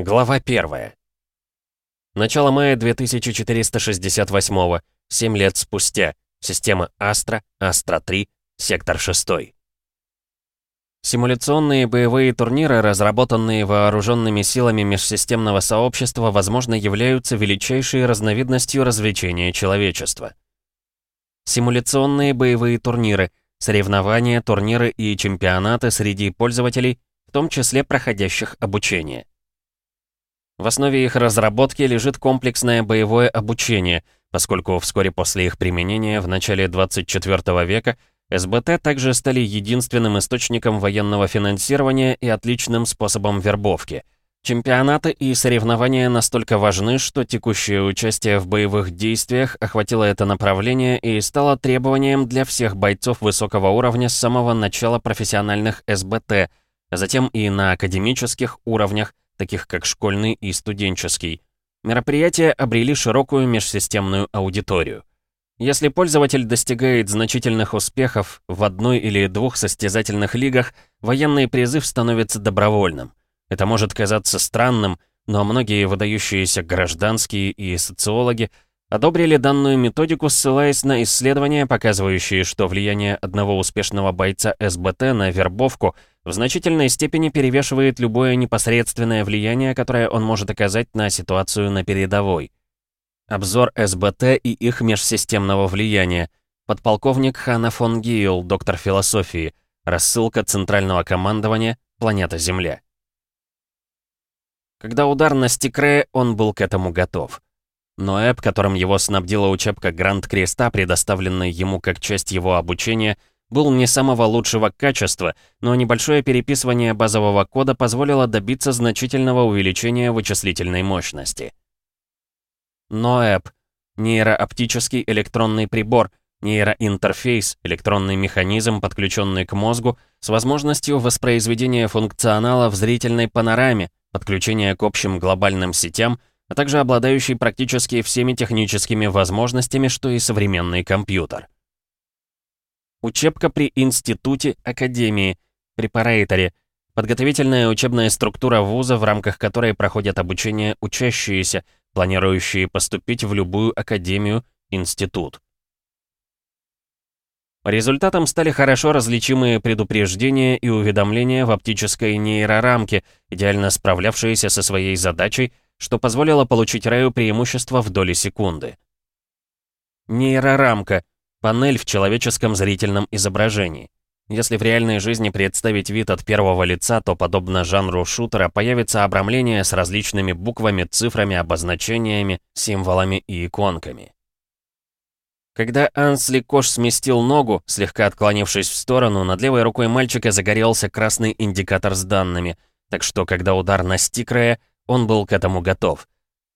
Глава 1. Начало мая 2468 7 лет спустя. Система Астра, Астра-3, сектор 6. Симуляционные боевые турниры, разработанные вооруженными силами межсистемного сообщества, возможно, являются величайшей разновидностью развлечения человечества. Симуляционные боевые турниры, соревнования, турниры и чемпионаты среди пользователей, в том числе проходящих обучение. В основе их разработки лежит комплексное боевое обучение, поскольку вскоре после их применения в начале 24 века СБТ также стали единственным источником военного финансирования и отличным способом вербовки. Чемпионаты и соревнования настолько важны, что текущее участие в боевых действиях охватило это направление и стало требованием для всех бойцов высокого уровня с самого начала профессиональных СБТ, а затем и на академических уровнях, таких как школьный и студенческий. Мероприятия обрели широкую межсистемную аудиторию. Если пользователь достигает значительных успехов в одной или двух состязательных лигах, военный призыв становится добровольным. Это может казаться странным, но многие выдающиеся гражданские и социологи одобрили данную методику, ссылаясь на исследования, показывающие, что влияние одного успешного бойца СБТ на вербовку в значительной степени перевешивает любое непосредственное влияние, которое он может оказать на ситуацию на передовой. Обзор СБТ и их межсистемного влияния. Подполковник Хана фон Гийл, доктор философии. Рассылка Центрального командования, планета Земля. Когда удар настиг Рея, он был к этому готов. Но эп, которым его снабдила учебка Гранд Креста, предоставленная ему как часть его обучения, был не самого лучшего качества, но небольшое переписывание базового кода позволило добиться значительного увеличения вычислительной мощности. НОЭП — нейрооптический электронный прибор, нейроинтерфейс, электронный механизм, подключенный к мозгу, с возможностью воспроизведения функционала в зрительной панораме, подключения к общим глобальным сетям, а также обладающий практически всеми техническими возможностями, что и современный компьютер. Учебка при институте, академии, препараторе, подготовительная учебная структура вуза, в рамках которой проходят обучение учащиеся, планирующие поступить в любую академию, институт. Результатом стали хорошо различимые предупреждения и уведомления в оптической нейрорамке, идеально справлявшиеся со своей задачей, что позволило получить Рэю преимущество в доли секунды. Нейрорамка — Панель в человеческом зрительном изображении. Если в реальной жизни представить вид от первого лица, то, подобно жанру шутера, появится обрамление с различными буквами, цифрами, обозначениями, символами и иконками. Когда Ансли Кош сместил ногу, слегка отклонившись в сторону, над левой рукой мальчика загорелся красный индикатор с данными, так что, когда удар настиг Рэя, он был к этому готов.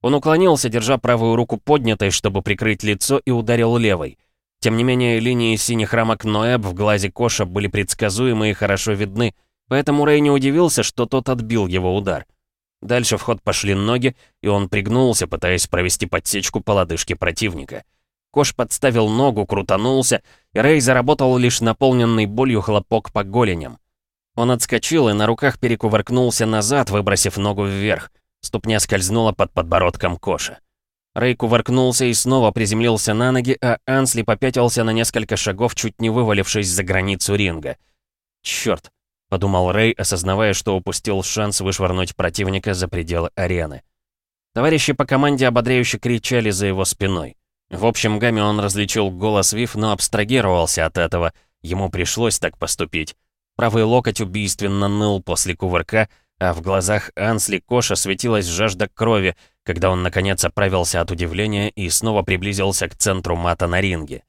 Он уклонился, держа правую руку поднятой, чтобы прикрыть лицо, и ударил левой — тем не менее, линии синих рамок Ноэб в глазе Коша были предсказуемы и хорошо видны, поэтому Рэй не удивился, что тот отбил его удар. Дальше в ход пошли ноги, и он пригнулся, пытаясь провести подсечку по лодыжке противника. Кош подставил ногу, крутанулся, и Рэй заработал лишь наполненный болью хлопок по голеням. Он отскочил и на руках перекувыркнулся назад, выбросив ногу вверх. Ступня скользнула под подбородком Коша. Рэй кувыркнулся и снова приземлился на ноги, а Ансли попятился на несколько шагов, чуть не вывалившись за границу ринга. «Чёрт!» — подумал Рэй, осознавая, что упустил шанс вышвырнуть противника за пределы арены. Товарищи по команде ободряюще кричали за его спиной. В общем гамме он различил голос Вив, но абстрагировался от этого. Ему пришлось так поступить. Правый локоть убийственно ныл после кувырка, а в глазах Ансли Коша светилась жажда крови, когда он наконец оправился от удивления и снова приблизился к центру мата на ринге.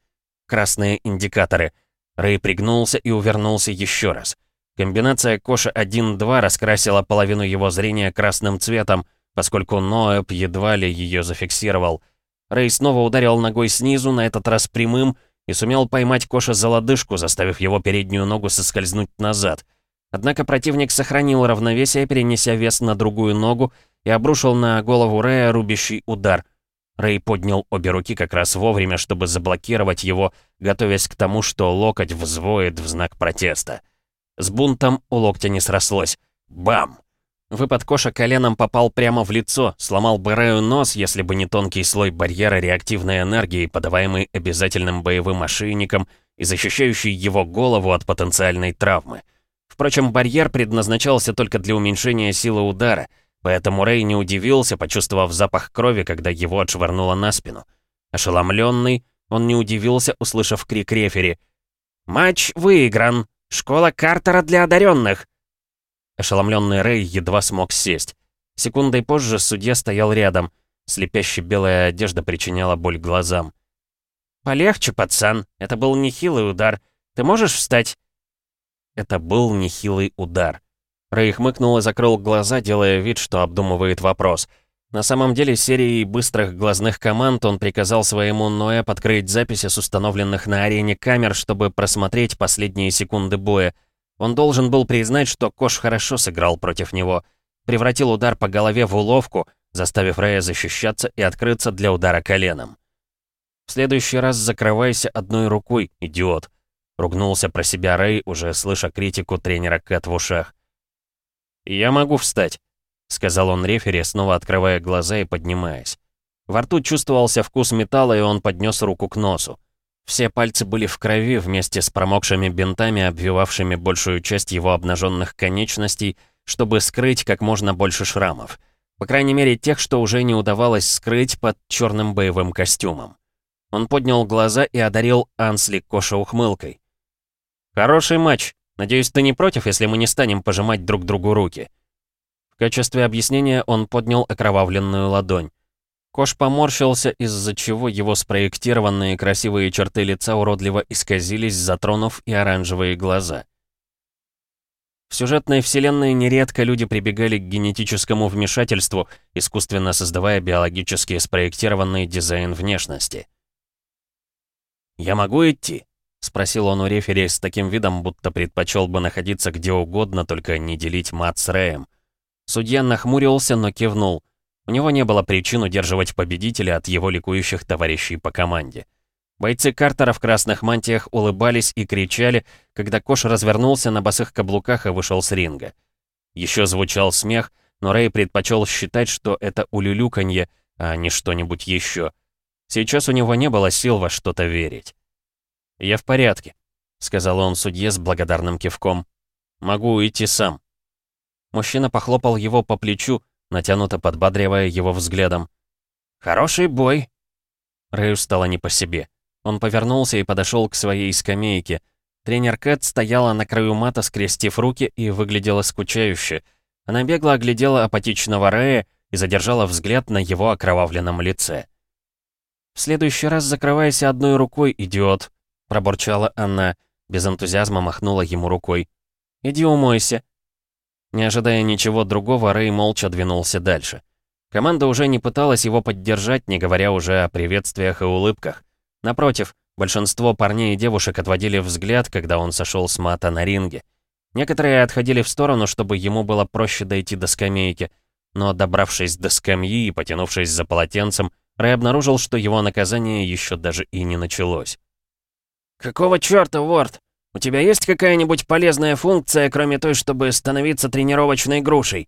Красные индикаторы. Рэй пригнулся и увернулся еще раз. Комбинация Коша 1-2 раскрасила половину его зрения красным цветом, поскольку Ноэб едва ли ее зафиксировал. Рэй снова ударил ногой снизу, на этот раз прямым, и сумел поймать Коша за лодыжку, заставив его переднюю ногу соскользнуть назад — Однако противник сохранил равновесие, перенеся вес на другую ногу и обрушил на голову Рэя рубящий удар. Рэй поднял обе руки как раз вовремя, чтобы заблокировать его, готовясь к тому, что локоть взвоет в знак протеста. С бунтом у локтя не срослось. Бам! Выпад Коша коленом попал прямо в лицо, сломал бы Рэю нос, если бы не тонкий слой барьера реактивной энергии, подаваемый обязательным боевым ошейником и защищающий его голову от потенциальной травмы. Впрочем, барьер предназначался только для уменьшения силы удара, поэтому Рэй не удивился, почувствовав запах крови, когда его отшвырнуло на спину. Ошеломленный, он не удивился, услышав крик рефери. «Матч выигран! Школа Картера для одаренных!» Ошеломленный Рэй едва смог сесть. Секундой позже судья стоял рядом. Слепящая белая одежда причиняла боль глазам. «Полегче, пацан. Это был нехилый удар. Ты можешь встать?» Это был нехилый удар. Рэй хмыкнул и закрыл глаза, делая вид, что обдумывает вопрос. На самом деле, серией быстрых глазных команд он приказал своему Ноэ подкрыть записи с установленных на арене камер, чтобы просмотреть последние секунды боя. Он должен был признать, что Кош хорошо сыграл против него. Превратил удар по голове в уловку, заставив Рэя защищаться и открыться для удара коленом. «В следующий раз закрывайся одной рукой, идиот», — ругнулся про себя Рэй, уже слыша критику тренера Кэт в ушах. «Я могу встать», — сказал он рефери, снова открывая глаза и поднимаясь. Во рту чувствовался вкус металла, и он поднес руку к носу. Все пальцы были в крови вместе с промокшими бинтами, обвивавшими большую часть его обнаженных конечностей, чтобы скрыть как можно больше шрамов. По крайней мере, тех, что уже не удавалось скрыть под черным боевым костюмом. Он поднял глаза и одарил Ансли Коша ухмылкой. «Хороший матч. Надеюсь, ты не против, если мы не станем пожимать друг другу руки?» В качестве объяснения он поднял окровавленную ладонь. Кош поморщился, из-за чего его спроектированные красивые черты лица уродливо исказились, затронув и оранжевые глаза. В сюжетной вселенной нередко люди прибегали к генетическому вмешательству, искусственно создавая биологически спроектированный дизайн внешности. «Я могу идти?» — спросил он у рефери с таким видом, будто предпочел бы находиться где угодно, только не делить мат с Рэем. Судья нахмурился, но кивнул — у него не было причин удерживать победителя от его ликующих товарищей по команде. Бойцы Картера в красных мантиях улыбались и кричали, когда Кош развернулся на босых каблуках и вышел с ринга. Еще звучал смех, но Рэй предпочел считать, что это улюлюканье, а не что-нибудь еще. Сейчас у него не было сил во что-то верить. «Я в порядке», — сказал он судье с благодарным кивком. «Могу уйти сам». Мужчина похлопал его по плечу, натянуто подбадривая его взглядом. «Хороший бой!» Рэю стало не по себе. Он повернулся и подошел к своей скамейке. Тренер Кэт стояла на краю мата, скрестив руки, и выглядела скучающе. Она бегло оглядела апатичного Рэя и задержала взгляд на его окровавленном лице. «В следующий раз закрывайся одной рукой, идиот!» — пробурчала она, без энтузиазма махнула ему рукой. «Иди умойся, не ожидая ничего другого, Рэй молча двинулся дальше. Команда уже не пыталась его поддержать, не говоря уже о приветствиях и улыбках. Напротив, большинство парней и девушек отводили взгляд, когда он сошел с мата на ринге. Некоторые отходили в сторону, чтобы ему было проще дойти до скамейки, но, добравшись до скамьи и потянувшись за полотенцем, Рэй обнаружил, что его наказание еще даже и не началось. «Какого чёрта, Ворд? У тебя есть какая-нибудь полезная функция, кроме той, чтобы становиться тренировочной грушей?»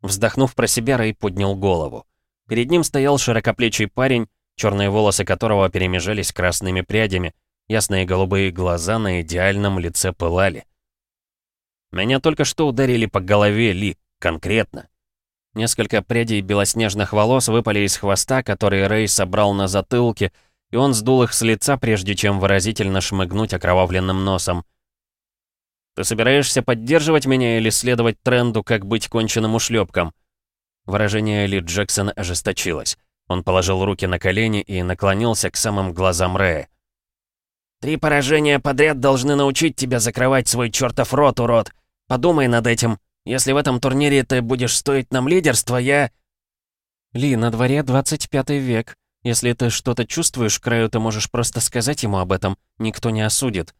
Вздохнув про себя, Рэй поднял голову. Перед ним стоял широкоплечий парень, черные волосы которого перемежались красными прядями, ясные голубые глаза на идеальном лице пылали. «Меня только что ударили по голове, Ли, конкретно». Несколько прядей белоснежных волос выпали из хвоста, который Рэй собрал на затылке, и он сдул их с лица, прежде чем выразительно шмыгнуть окровавленным носом. «Ты собираешься поддерживать меня или следовать тренду, как быть конченным ушлепком?» Выражение Ли Джексона ожесточилось. Он положил руки на колени и наклонился к самым глазам Рэя. «Три поражения подряд должны научить тебя закрывать свой чертов рот, урод. Подумай над этим. Если в этом турнире ты будешь стоить нам лидерства, я...» «Ли, на дворе 25 век. Если ты что-то чувствуешь, Краю, ты можешь просто сказать ему об этом, никто не осудит».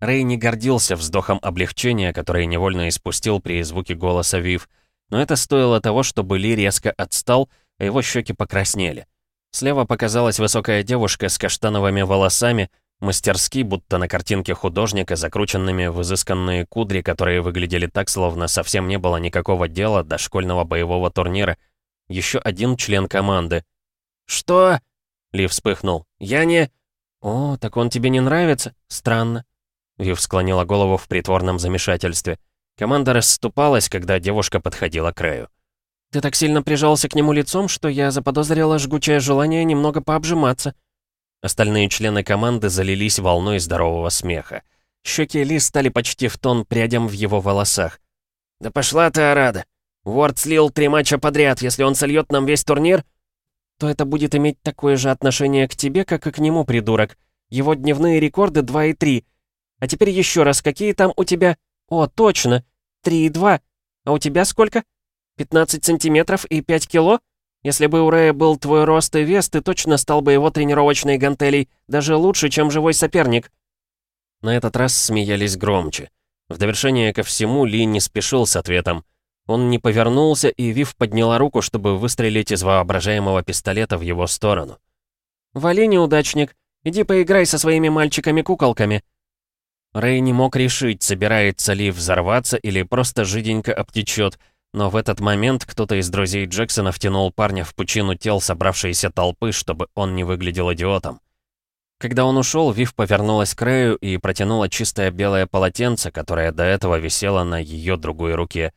Рэй не гордился вздохом облегчения, который невольно испустил при звуке голоса Вив, но это стоило того, чтобы Ли резко отстал, а его щеки покраснели. Слева показалась высокая девушка с каштановыми волосами, Мастерски, будто на картинке художника, закрученными в изысканные кудри, которые выглядели так, словно совсем не было никакого дела до школьного боевого турнира. Еще один член команды. «Что?» — Ли вспыхнул. «Я не...» «О, так он тебе не нравится? Странно». Вив склонила голову в притворном замешательстве. Команда расступалась, когда девушка подходила к краю. «Ты так сильно прижался к нему лицом, что я заподозрила жгучее желание немного пообжиматься». Остальные члены команды залились волной здорового смеха. Щеки Ли стали почти в тон прядям в его волосах. «Да пошла ты, Арада! Уорд слил три матча подряд. Если он сольет нам весь турнир, то это будет иметь такое же отношение к тебе, как и к нему, придурок. Его дневные рекорды 2 и 3. А теперь еще раз, какие там у тебя... О, точно! 3 и 2. А у тебя сколько? 15 сантиметров и 5 кило?» Если бы у Рэя был твой рост и вес, ты точно стал бы его тренировочной гантелей, даже лучше, чем живой соперник». На этот раз смеялись громче. В довершение ко всему Ли не спешил с ответом. Он не повернулся, и Вив подняла руку, чтобы выстрелить из воображаемого пистолета в его сторону. «Вали, неудачник, иди поиграй со своими мальчиками-куколками». Рэй не мог решить, собирается ли взорваться или просто жиденько обтечет, но в этот момент кто-то из друзей Джексона втянул парня в пучину тел собравшейся толпы, чтобы он не выглядел идиотом. Когда он ушел, Вив повернулась к Рэю и протянула чистое белое полотенце, которое до этого висело на ее другой руке.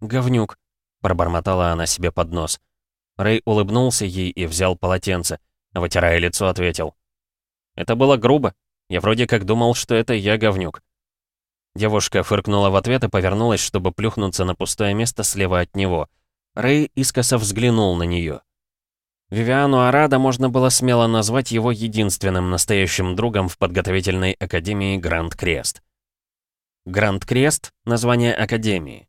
«Говнюк», — пробормотала она себе под нос. Рэй улыбнулся ей и взял полотенце, вытирая лицо, ответил. «Это было грубо. Я вроде как думал, что это я говнюк». Девушка фыркнула в ответ и повернулась, чтобы плюхнуться на пустое место слева от него. Рэй искоса взглянул на нее. Вивиану Арада можно было смело назвать его единственным настоящим другом в подготовительной академии Гранд Крест. Гранд Крест — название академии.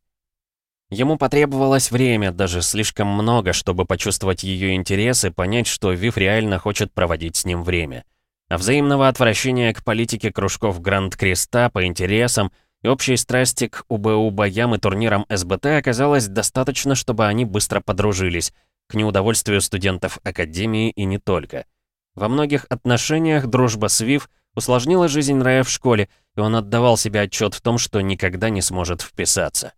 Ему потребовалось время, даже слишком много, чтобы почувствовать ее интерес и понять, что Вив реально хочет проводить с ним время. А взаимного отвращения к политике кружков Гранд-Креста по интересам и общей страсти к УБУ боям и турнирам СБТ оказалось достаточно, чтобы они быстро подружились, к неудовольствию студентов Академии и не только. Во многих отношениях дружба с Вив усложнила жизнь Рая в школе, и он отдавал себе отчет в том, что никогда не сможет вписаться.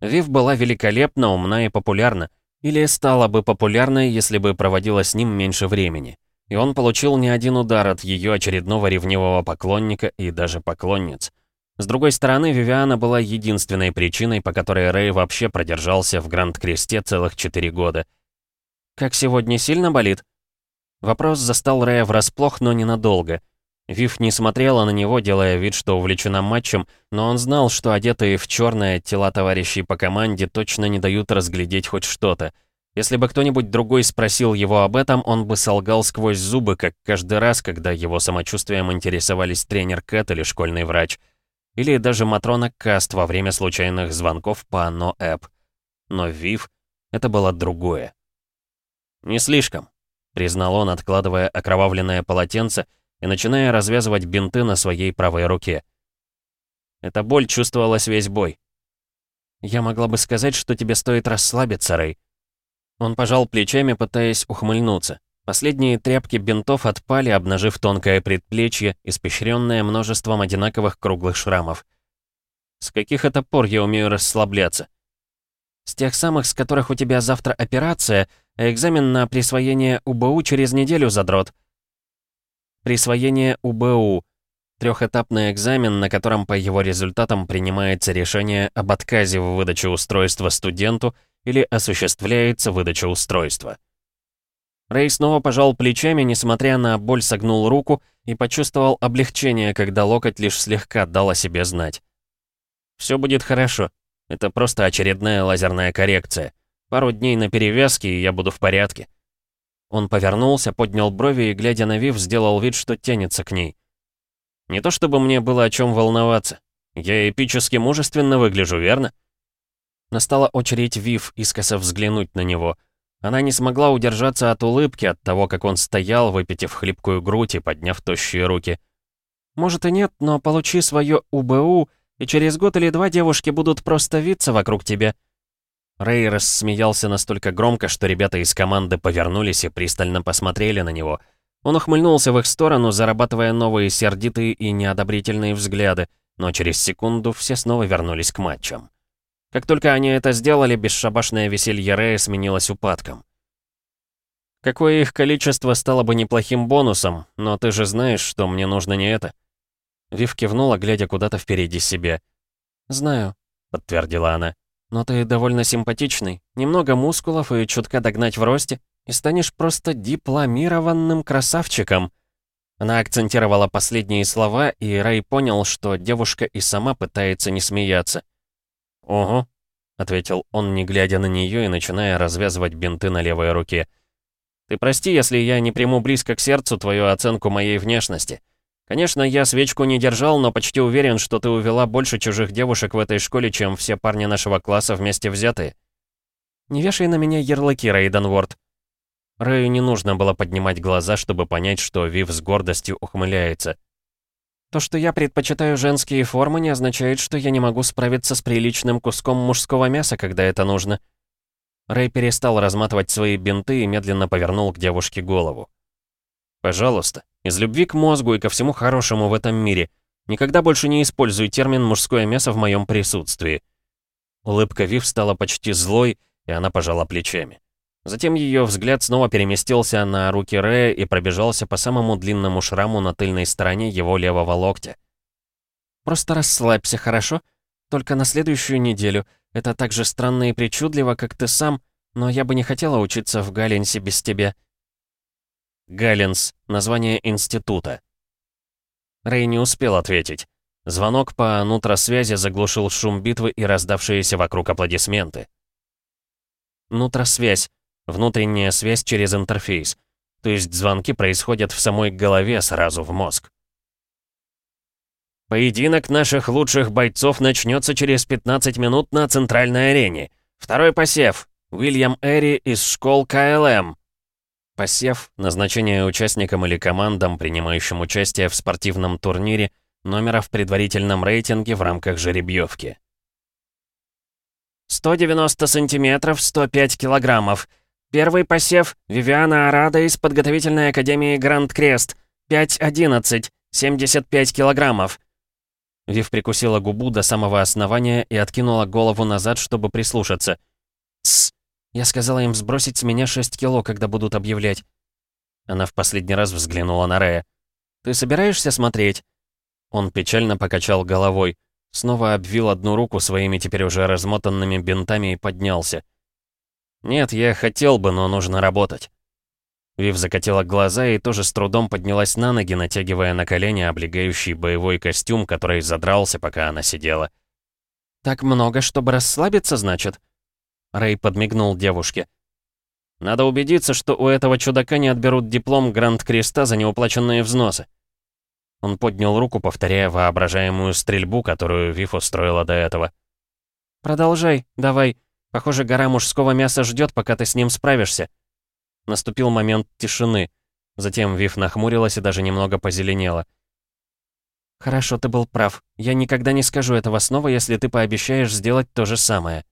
Вив была великолепна, умна и популярна, или стала бы популярной, если бы проводила с ним меньше времени и он получил не один удар от ее очередного ревнивого поклонника и даже поклонниц. С другой стороны, Вивиана была единственной причиной, по которой Рэй вообще продержался в Гранд-Кресте целых четыре года. «Как сегодня сильно болит?» Вопрос застал Рэя врасплох, но ненадолго. Вив не смотрела на него, делая вид, что увлечена матчем, но он знал, что одетые в черное тела товарищей по команде точно не дают разглядеть хоть что-то — если бы кто-нибудь другой спросил его об этом, он бы солгал сквозь зубы, как каждый раз, когда его самочувствием интересовались тренер Кэт или школьный врач. Или даже Матрона Каст во время случайных звонков по НОЭП. Но Вив — это было другое. «Не слишком», — признал он, откладывая окровавленное полотенце и начиная развязывать бинты на своей правой руке. Эта боль чувствовалась весь бой. «Я могла бы сказать, что тебе стоит расслабиться, Рэй», он пожал плечами, пытаясь ухмыльнуться. Последние тряпки бинтов отпали, обнажив тонкое предплечье, испещренное множеством одинаковых круглых шрамов. «С каких это пор я умею расслабляться?» «С тех самых, с которых у тебя завтра операция, а экзамен на присвоение УБУ через неделю, задрот». Присвоение УБУ — трехэтапный экзамен, на котором по его результатам принимается решение об отказе в выдаче устройства студенту — или осуществляется выдача устройства. Рэй снова пожал плечами, несмотря на боль согнул руку и почувствовал облегчение, когда локоть лишь слегка дал о себе знать. «Все будет хорошо. Это просто очередная лазерная коррекция. Пару дней на перевязке, и я буду в порядке». Он повернулся, поднял брови и, глядя на Вив, сделал вид, что тянется к ней. «Не то чтобы мне было о чем волноваться. Я эпически мужественно выгляжу, верно?» Настала очередь Вив искоса взглянуть на него. Она не смогла удержаться от улыбки от того, как он стоял, выпитив хлипкую грудь и подняв тощие руки. «Может и нет, но получи свое УБУ, и через год или два девушки будут просто виться вокруг тебя». Рэй рассмеялся настолько громко, что ребята из команды повернулись и пристально посмотрели на него. Он ухмыльнулся в их сторону, зарабатывая новые сердитые и неодобрительные взгляды, но через секунду все снова вернулись к матчам. Как только они это сделали, бесшабашное веселье Рэя сменилось упадком. Какое их количество стало бы неплохим бонусом, но ты же знаешь, что мне нужно не это. Вив кивнула, глядя куда-то впереди себя. «Знаю», — подтвердила она. «Но ты довольно симпатичный, немного мускулов и чутка догнать в росте, и станешь просто дипломированным красавчиком». Она акцентировала последние слова, и Рэй понял, что девушка и сама пытается не смеяться. «Ого», — ответил он, не глядя на нее и начиная развязывать бинты на левой руке. «Ты прости, если я не приму близко к сердцу твою оценку моей внешности. Конечно, я свечку не держал, но почти уверен, что ты увела больше чужих девушек в этой школе, чем все парни нашего класса вместе взятые». «Не вешай на меня ярлыки, Рейден Уорд». Рэю не нужно было поднимать глаза, чтобы понять, что Вив с гордостью ухмыляется. То, что я предпочитаю женские формы, не означает, что я не могу справиться с приличным куском мужского мяса, когда это нужно. Рэй перестал разматывать свои бинты и медленно повернул к девушке голову. «Пожалуйста, из любви к мозгу и ко всему хорошему в этом мире, никогда больше не используй термин «мужское мясо» в моем присутствии». Улыбка Вив стала почти злой, и она пожала плечами. Затем ее взгляд снова переместился на руки Рэя и пробежался по самому длинному шраму на тыльной стороне его левого локтя. «Просто расслабься, хорошо? Только на следующую неделю. Это так же странно и причудливо, как ты сам, но я бы не хотела учиться в Галленсе без тебя». Галленс — название института. Рэй не успел ответить. Звонок по нутросвязи заглушил шум битвы и раздавшиеся вокруг аплодисменты. Нутросвязь Внутренняя связь через интерфейс. То есть звонки происходят в самой голове сразу в мозг. Поединок наших лучших бойцов начнется через 15 минут на центральной арене. Второй посев. Уильям Эри из школ КЛМ. Посев — назначение участникам или командам, принимающим участие в спортивном турнире, номера в предварительном рейтинге в рамках жеребьевки. 190 сантиметров, 105 килограммов. Первый посев — Вивиана Арада из подготовительной академии Гранд Крест. 5-11, 75 килограммов. Вив прикусила губу до самого основания и откинула голову назад, чтобы прислушаться. «Тссс, я сказала им сбросить с меня 6 кило, когда будут объявлять». Она в последний раз взглянула на Рея. «Ты собираешься смотреть?» Он печально покачал головой, снова обвил одну руку своими теперь уже размотанными бинтами и поднялся. «Нет, я хотел бы, но нужно работать». Вив закатила глаза и тоже с трудом поднялась на ноги, натягивая на колени облегающий боевой костюм, который задрался, пока она сидела. «Так много, чтобы расслабиться, значит?» Рэй подмигнул девушке. «Надо убедиться, что у этого чудака не отберут диплом Гранд-Креста за неуплаченные взносы». Он поднял руку, повторяя воображаемую стрельбу, которую Вив устроила до этого. «Продолжай, давай. Похоже, гора мужского мяса ждет, пока ты с ним справишься. Наступил момент тишины. Затем Вив нахмурилась и даже немного позеленела. «Хорошо, ты был прав. Я никогда не скажу этого снова, если ты пообещаешь сделать то же самое»,